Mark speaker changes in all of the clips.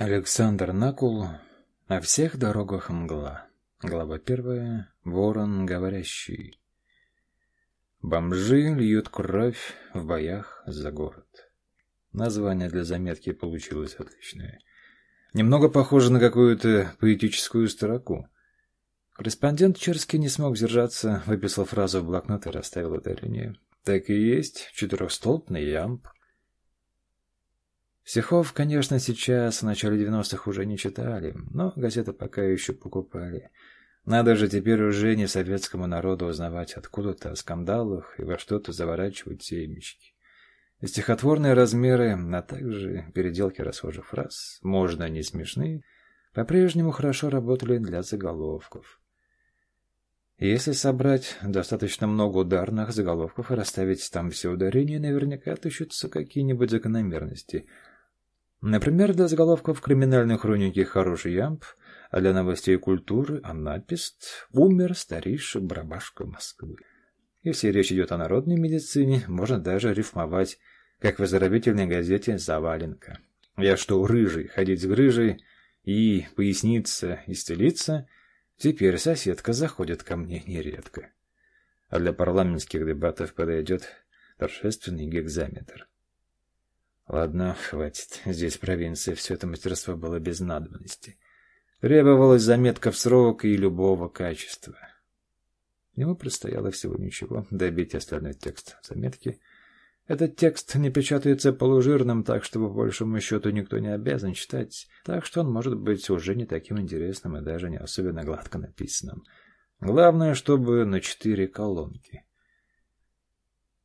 Speaker 1: Александр Накул «На всех дорогах мгла». Глава первая. Ворон говорящий. Бомжи льют кровь в боях за город. Название для заметки получилось отличное. Немного похоже на какую-то поэтическую строку. Корреспондент Черский не смог сдержаться, выписал фразу в блокнот и расставил ударение. Так и есть, четырехстолбный ямб. Стихов, конечно, сейчас, в начале 90-х, уже не читали, но газеты пока еще покупали. Надо же теперь уже не советскому народу узнавать откуда-то о скандалах и во что-то заворачивать семечки. И стихотворные размеры, а также переделки расхожих фраз, можно не смешные, по-прежнему хорошо работали для заголовков. Если собрать достаточно много ударных заголовков и расставить там все ударения, наверняка отыщутся какие-нибудь закономерности – Например, для заголовков криминальной хроники «Хороший ямб», а для новостей культуры «Анапист» «Умер старейший барабашка Москвы». Если речь идет о народной медицине, можно даже рифмовать, как в оздоровительной газете «Заваленка». Я что, рыжий, ходить с грыжей и поясниться, исцелиться, теперь соседка заходит ко мне нередко. А для парламентских дебатов подойдет торжественный гекзаметр. Ладно, хватит. Здесь в провинции все это мастерство было без надобности. Требовалась заметка в срок и любого качества. Ему предстояло всего ничего добить остальной текст заметки. Этот текст не печатается полужирным, так что, по большему счету, никто не обязан читать, так что он может быть уже не таким интересным и даже не особенно гладко написанным. Главное, чтобы на четыре колонки.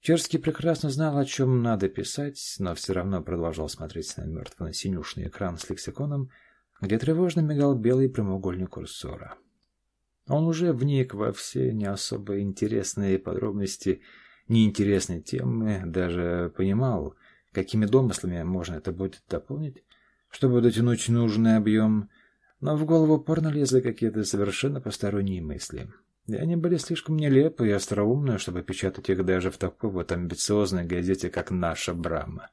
Speaker 1: Черский прекрасно знал, о чем надо писать, но все равно продолжал смотреть на мертвенно-синюшный экран с лексиконом, где тревожно мигал белый прямоугольник курсора. Он уже вник во все не особо интересные подробности неинтересной темы, даже понимал, какими домыслами можно это будет дополнить, чтобы дотянуть нужный объем, но в голову порно лезли какие-то совершенно посторонние мысли — и они были слишком нелепы и остроумны, чтобы печатать их даже в такой вот амбициозной газете, как наша Брама.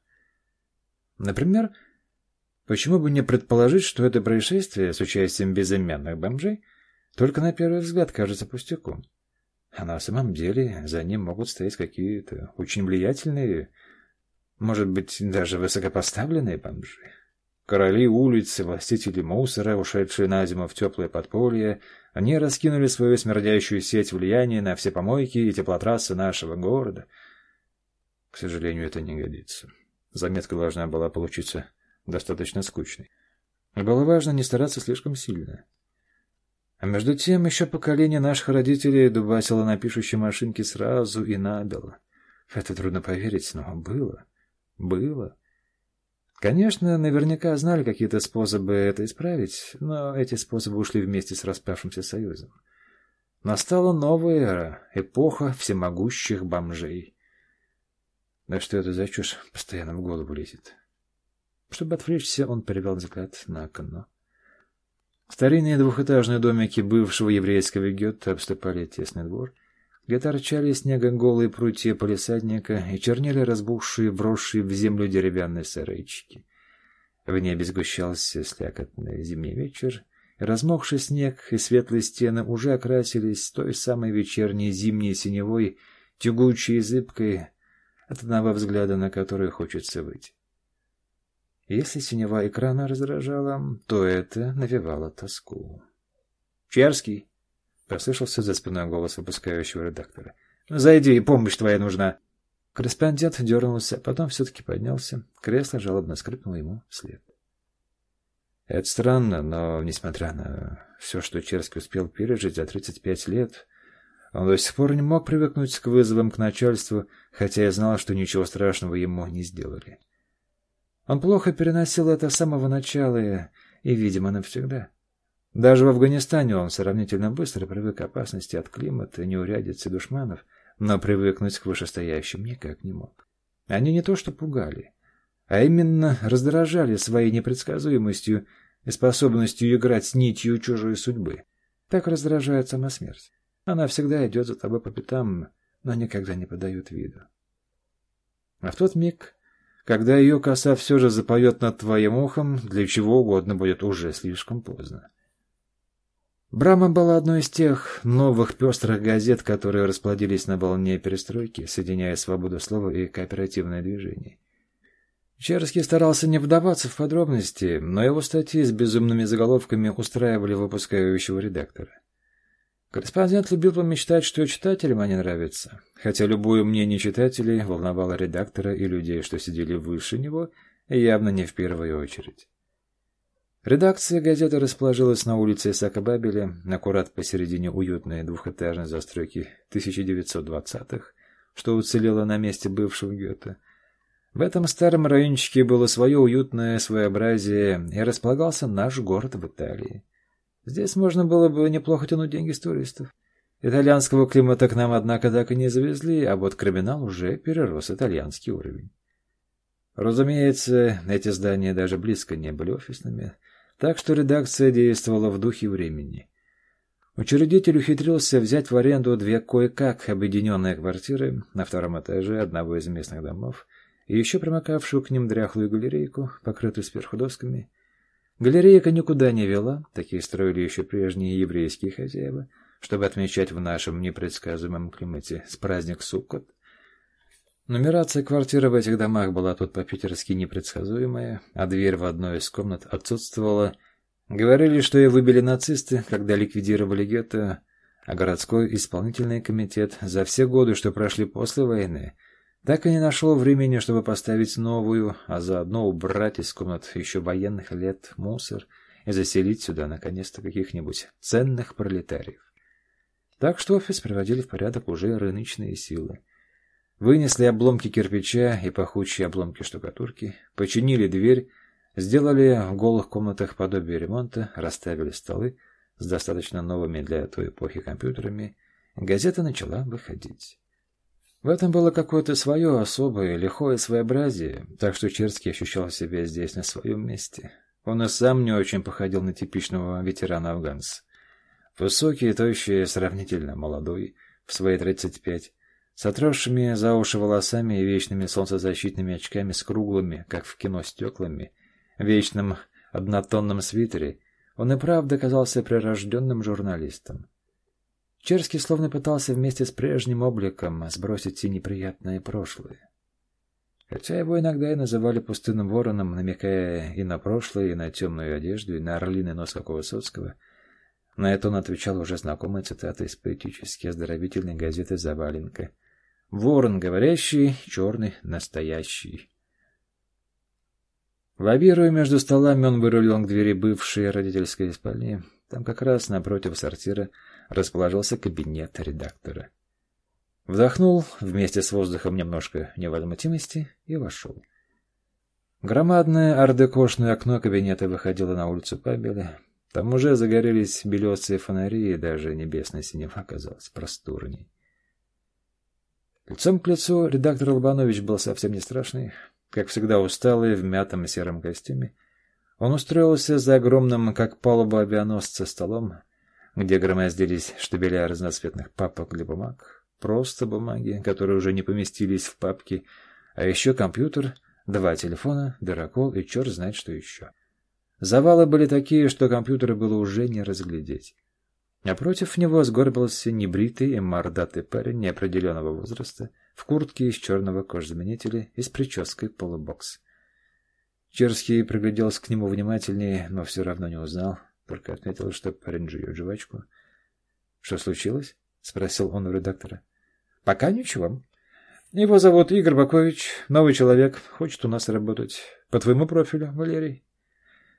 Speaker 1: Например, почему бы не предположить, что это происшествие с участием безымянных бомжей только на первый взгляд кажется пустяком, а на самом деле за ним могут стоять какие-то очень влиятельные, может быть, даже высокопоставленные бомжи. Короли улицы, властители мусора, ушедшие на зиму в теплое подполье, они раскинули свою смердящую сеть влияния на все помойки и теплотрассы нашего города. К сожалению, это не годится. Заметка должна была получиться достаточно скучной. Было важно не стараться слишком сильно. А между тем, еще поколение наших родителей дубасило на пишущей машинке сразу и набело. Это трудно поверить, но было. Было. Конечно, наверняка знали какие-то способы это исправить, но эти способы ушли вместе с распавшимся союзом. Настала новая эра, эпоха всемогущих бомжей. Да что это за чушь постоянно в голову лезет? Чтобы отвлечься, он перевел взгляд на окно. Старинные двухэтажные домики бывшего еврейского гетто обступали тесный двор — где торчали снега голые прутья полисадника и чернели разбухшие, вросшие в землю деревянные сарайчики. В небе сгущался слякотный зимний вечер, и размокший снег и светлые стены уже окрасились той самой вечерней зимней синевой, тягучей и зыбкой, от одного взгляда на который хочется выйти. Если синева экрана раздражала, то это навевало тоску. «Черский!» Послышался за спиной голос выпускающего редактора. «Зайди, помощь твоя нужна!» Корреспондент дернулся, потом все-таки поднялся. Кресло жалобно скрипнуло ему вслед. Это странно, но, несмотря на все, что Черский успел пережить за 35 лет, он до сих пор не мог привыкнуть к вызовам к начальству, хотя и знал, что ничего страшного ему не сделали. Он плохо переносил это с самого начала и видимо, навсегда. Даже в Афганистане он сравнительно быстро привык к опасности от климата, неурядицы душманов, но привыкнуть к вышестоящим никак не мог. Они не то что пугали, а именно раздражали своей непредсказуемостью и способностью играть с нитью чужой судьбы. Так раздражает сама смерть. Она всегда идет за тобой по пятам, но никогда не подает виду. А в тот миг, Когда ее коса все же запоет над твоим ухом, для чего угодно будет уже слишком поздно. Брама была одной из тех новых пестрых газет, которые расплодились на волне перестройки, соединяя свободу слова и кооперативное движение. Черский старался не вдаваться в подробности, но его статьи с безумными заголовками устраивали выпускающего редактора. Корреспондент любил помечтать, что читателям они нравятся, хотя любое мнение читателей волновало редактора и людей, что сидели выше него, явно не в первую очередь. Редакция газеты расположилась на улице Исака Бабеля, аккурат посередине уютной двухэтажной застройки 1920-х, что уцелело на месте бывшего Гёте. В этом старом райончике было свое уютное своеобразие, и располагался наш город в Италии. Здесь можно было бы неплохо тянуть деньги с туристов. Итальянского климата к нам, однако, так и не завезли, а вот криминал уже перерос итальянский уровень. Разумеется, эти здания даже близко не были офисными, так что редакция действовала в духе времени. Учредитель ухитрился взять в аренду две кое-как объединенные квартиры на втором этаже одного из местных домов и еще примыкавшую к ним дряхлую галерейку, покрытую сверху досками, Галерейка никуда не вела, такие строили еще прежние еврейские хозяева, чтобы отмечать в нашем непредсказуемом климате с праздник Суккот. Нумерация квартиры в этих домах была тут по-питерски непредсказуемая, а дверь в одной из комнат отсутствовала. Говорили, что ее выбили нацисты, когда ликвидировали гетто, а городской исполнительный комитет за все годы, что прошли после войны, так и не нашел времени, чтобы поставить новую, а заодно убрать из комнат еще военных лет мусор и заселить сюда, наконец-то, каких-нибудь ценных пролетариев. Так что офис приводили в порядок уже рыночные силы. Вынесли обломки кирпича и пахучие обломки штукатурки, починили дверь, сделали в голых комнатах подобие ремонта, расставили столы с достаточно новыми для той эпохи компьютерами. Газета начала выходить. В этом было какое-то свое особое, лихое своеобразие, так что Черский ощущал себя здесь на своем месте. Он и сам не очень походил на типичного ветерана-афганца. Высокий, тощий, сравнительно молодой, в свои тридцать пять, с отросшими за уши волосами и вечными солнцезащитными очками с круглыми, как в кино, стеклами, вечным однотонном свитере, он и правда казался прирожденным журналистом. Черский словно пытался вместе с прежним обликом сбросить все неприятное прошлое. Хотя его иногда и называли пустынным вороном, намекая и на прошлое, и на темную одежду, и на орлиный нос, как у Высоцкого, на это он отвечал уже знакомой цитатой из поэтически оздоровительной газеты «Заваленка». «Ворон говорящий, черный настоящий». Лавируя между столами, он вырулил к двери бывшей родительской спальни. Там как раз напротив сортира расположился кабинет редактора. Вдохнул вместе с воздухом немножко невозмутимости и вошел. Громадное ардекошное окно кабинета выходило на улицу Пабеля. Там уже загорелись белесые фонари, и даже небесное синева оказалось просторней. Лицом к лицу редактор Лобанович был совсем не страшный, как всегда усталый в мятом сером костюме. Он устроился за огромным, как палуба авианосца, столом, где громоздились штабеля разноцветных папок для бумаг, просто бумаги, которые уже не поместились в папки, а еще компьютер, два телефона, дырокол и черт знает что еще. Завалы были такие, что компьютера было уже не разглядеть. Напротив него сгорбился небритый и мордатый парень неопределенного возраста в куртке из черного кожзаменителя и с прической полубокс. Черский пригляделся к нему внимательнее, но все равно не узнал. Только отметил, что парень жует жвачку. — Что случилось? — спросил он у редактора. — Пока ничего. Его зовут Игорь Бакович, новый человек, хочет у нас работать. По твоему профилю, Валерий.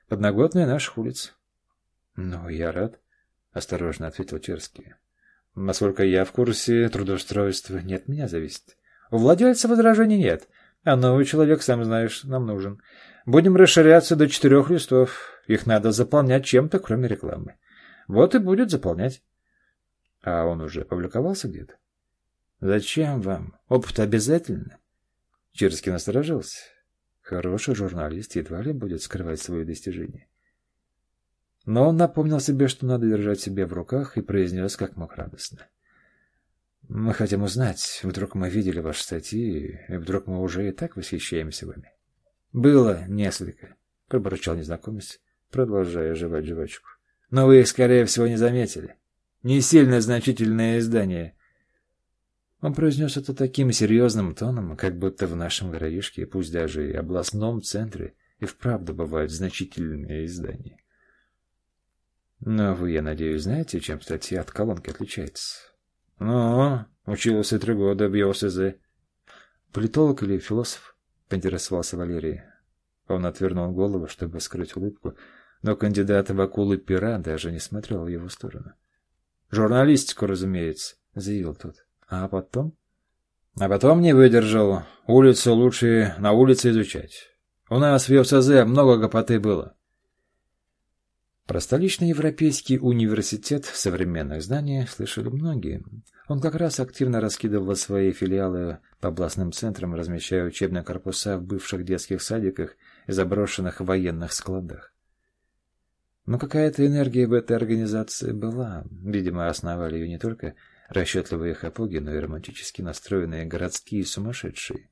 Speaker 1: Подноготная наших улиц. — Ну, я рад, — осторожно ответил Черский. — Насколько я в курсе, трудоустройства нет меня зависит. У владельца возражений нет, а новый человек, сам знаешь, нам нужен. Будем расширяться до четырех листов. Их надо заполнять чем-то, кроме рекламы. Вот и будет заполнять. А он уже публиковался где-то? Зачем вам? Опыт обязательно? Черский насторожился. Хороший журналист едва ли будет скрывать свои достижения. Но он напомнил себе, что надо держать себя в руках, и произнес как мог радостно. «Мы хотим узнать, вдруг мы видели ваши статьи, и вдруг мы уже и так восхищаемся вами. Было несколько, пробурчал незнакомец, продолжая жевать жвачку. Но вы их, скорее всего, не заметили. Не сильно значительное издание. Он произнес это таким серьезным тоном, как будто в нашем городишке, пусть даже и областном центре, и вправду бывают значительные издания. Но вы, я надеюсь, знаете, чем статья от колонки отличается? Ну, учился три года в ЕОСЗ. Политолог или философ? Поинтересовался Валерий. Он отвернул голову, чтобы скрыть улыбку, но кандидат в акулы пера даже не смотрел в его сторону. «Журналистику, разумеется», — заявил тот. «А потом?» «А потом не выдержал. Улицу лучше на улице изучать. У нас в ЕОСЗ много гопоты было. Про столичный европейский университет современных знаний слышали многие. Он как раз активно раскидывал свои филиалы по областным центрам, размещая учебные корпуса в бывших детских садиках и заброшенных военных складах. Но какая-то энергия в этой организации была. Видимо, основали ее не только расчетливые хапуги, но и романтически настроенные городские сумасшедшие.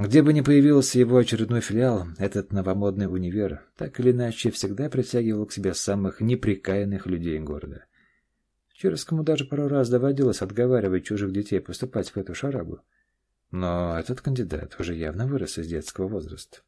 Speaker 1: Где бы ни появился его очередной филиал, этот новомодный универ так или иначе всегда притягивал к себе самых неприкаянных людей города. Черскому даже пару раз доводилось отговаривать чужих детей поступать в эту шарагу. Но этот кандидат уже явно вырос из детского возраста.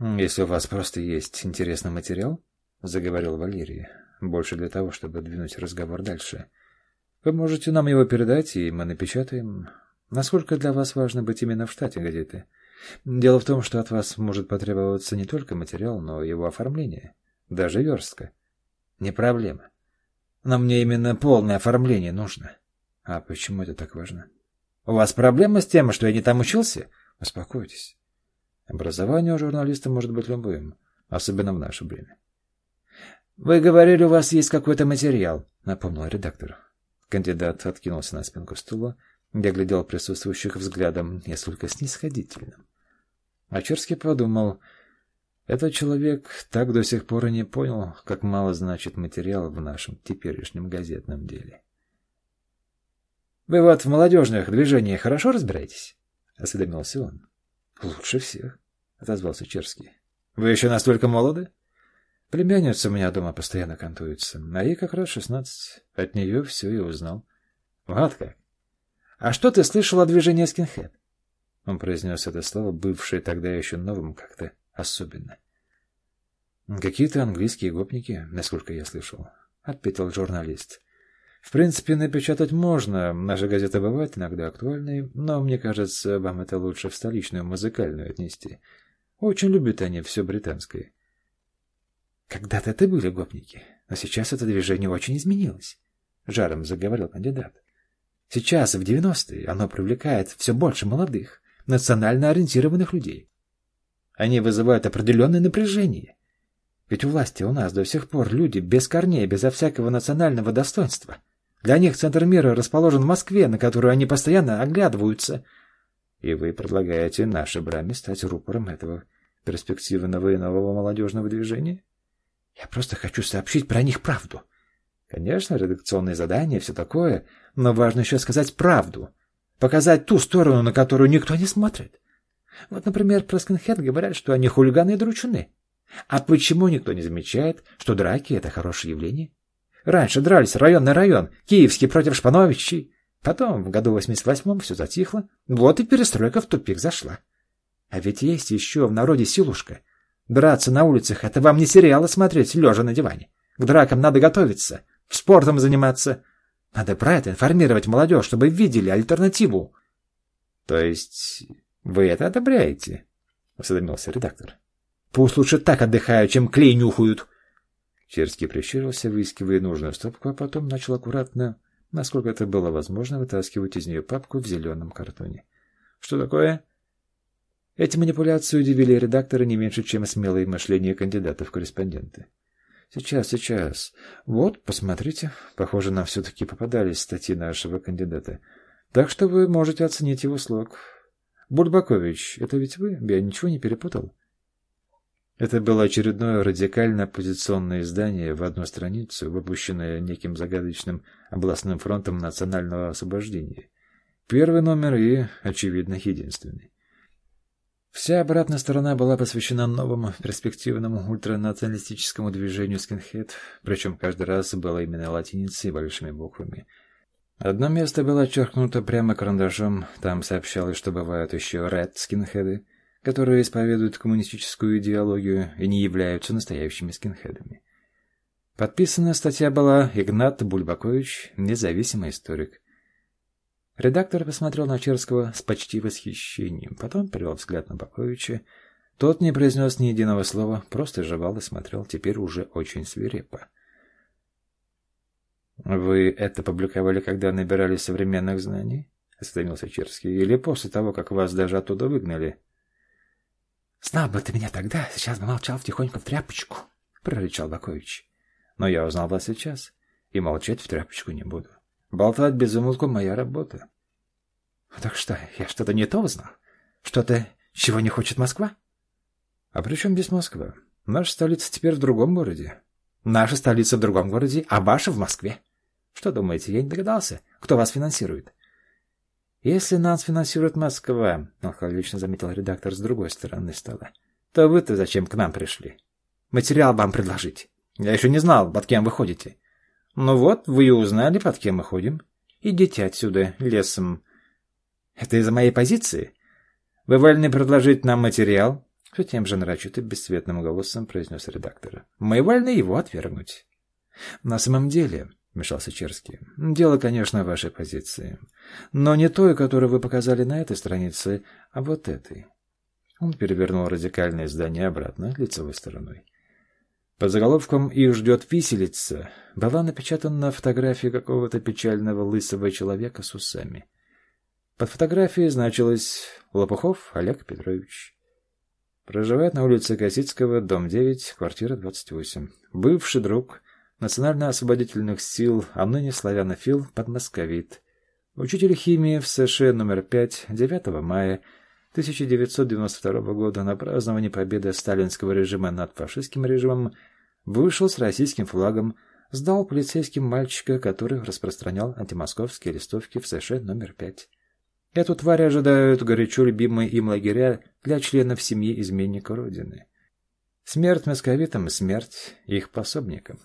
Speaker 1: «Если у вас просто есть интересный материал», — заговорил Валерий, больше для того, чтобы двинуть разговор дальше, — «вы можете нам его передать, и мы напечатаем. Насколько для вас важно быть именно в штате газеты? Дело в том, что от вас может потребоваться не только материал, но и его оформление. Даже верстка. Не проблема. Но мне именно полное оформление нужно. А почему это так важно? У вас проблема с тем, что я не там учился? Успокойтесь. Образование у журналиста может быть любым, особенно в наше время. «Вы говорили, у вас есть какой-то материал», — напомнил редактор. Кандидат откинулся на спинку стула я глядел присутствующих взглядом несколько снисходительным. Ачерский подумал, этот человек так до сих пор и не понял, как мало значит материал в нашем теперешнем газетном деле. «Вы вот в молодежных движениях хорошо разбираетесь?» — осведомился он. «Лучше всех», — отозвался Черский. «Вы еще настолько молоды?» «Племянница у меня дома постоянно кантуется, а ей как раз шестнадцать. От нее все и узнал». «Вот как!» «А что ты слышал о движении скинхед?» Он произнес это слово, бывшее тогда еще новым как-то особенно. «Какие-то английские гопники, насколько я слышал», — ответил журналист. «В принципе, напечатать можно. Наша газета бывает иногда актуальной, но, мне кажется, вам это лучше в столичную музыкальную отнести. Очень любят они все британское». «Когда-то это были гопники, но сейчас это движение очень изменилось», — жаром заговорил кандидат. Сейчас, в 90-е, оно привлекает все больше молодых, национально ориентированных людей. Они вызывают определенное напряжение. Ведь у власти у нас до сих пор люди без корней, безо всякого национального достоинства. Для них центр мира расположен в Москве, на которую они постоянно оглядываются. И вы предлагаете нашей браме стать рупором этого перспективного и нового молодежного движения? Я просто хочу сообщить про них правду. Конечно, редакционные задания, все такое, но важно еще сказать правду. Показать ту сторону, на которую никто не смотрит. Вот, например, про скинхед говорят, что они хулиганы и дручуны. А почему никто не замечает, что драки — это хорошее явление? Раньше дрались район на район, киевский против Шпановичей. Потом, в году 88-м, все затихло. Вот и перестройка в тупик зашла. А ведь есть еще в народе силушка. Драться на улицах — это вам не сериалы смотреть, лежа на диване. К дракам надо готовиться, спортом заниматься. Надо про это информировать молодежь, чтобы видели альтернативу. — То есть вы это одобряете? — осведомился редактор. — Пусть лучше так отдыхают, чем клей нюхают. Черский прищурился, выискивая нужную стопку, а потом начал аккуратно, насколько это было возможно, вытаскивать из нее папку в зеленом картоне. — Что такое? Эти манипуляции удивили редактора не меньше, чем смелые мышления кандидатов в корреспонденты. Сейчас, сейчас. Вот, посмотрите. Похоже, нам все-таки попадались статьи нашего кандидата. Так что вы можете оценить его слог. Бульбакович, это ведь вы? Я ничего не перепутал? Это было очередное радикально оппозиционное издание в одну страницу, выпущенное неким загадочным областным фронтом национального освобождения. Первый номер и, очевидно, единственный. Вся обратная сторона была посвящена новому перспективному ультранационалистическому движению скинхед, причем каждый раз было именно латиницей большими буквами. Одно место было отчеркнуто прямо карандашом, там сообщалось, что бывают еще ред скинхеды, которые исповедуют коммунистическую идеологию и не являются настоящими скинхедами. Подписана статья была Игнат Бульбакович, независимый историк. Редактор посмотрел на Черского с почти восхищением, потом перевел взгляд на Баковича. Тот не произнес ни единого слова, просто жевал и смотрел теперь уже очень свирепо. «Вы это публиковали, когда набирали современных знаний?» — остановился Черский. «Или после того, как вас даже оттуда выгнали?»
Speaker 2: «Знал бы ты меня тогда, сейчас бы молчал тихонько в тряпочку», — прорычал Бакович.
Speaker 1: «Но я узнал вас сейчас, и молчать в тряпочку не буду. Болтать без умолку — моя работа.
Speaker 2: — Так что, я что-то не то узнал? Что-то, чего не хочет Москва?
Speaker 1: — А при чем здесь Москва? Наша столица теперь в другом городе.
Speaker 2: — Наша столица в другом городе, а ваша в Москве. Что думаете, я не догадался, кто вас финансирует?
Speaker 1: — Если нас финансирует Москва, — алкоголично заметил редактор с другой стороны стола, — то вы-то зачем к нам пришли?
Speaker 2: — Материал вам предложить. Я еще не знал, под кем вы ходите.
Speaker 1: Ну вот, вы и узнали, под кем мы ходим. Идите отсюда, лесом.
Speaker 2: Это из-за моей позиции?
Speaker 1: Вы вольны предложить нам материал? Все тем же нарочито бесцветным голосом произнес редактор.
Speaker 2: Мы вольны его отвергнуть.
Speaker 1: На самом деле, вмешался Черский, дело, конечно, в вашей позиции. Но не той, которую вы показали на этой странице, а вот этой. Он перевернул радикальное издание обратно, лицевой стороной. Под заголовком «Их ждет виселица» была напечатана фотография какого-то печального лысого человека с усами. Под фотографией значилось «Лопухов Олег Петрович». Проживает на улице Косицкого, дом 9, квартира 28. Бывший друг национально-освободительных сил, а ныне славянофил, подмосковит. Учитель химии в США номер 5, 9 мая 1992 года на праздновании победы сталинского режима над фашистским режимом вышел с российским флагом, сдал полицейским мальчика, который распространял антимосковские листовки в США номер 5. Эту тварь ожидают горячо любимые им лагеря для членов семьи изменника Родины. Смерть московитам смерть их пособникам.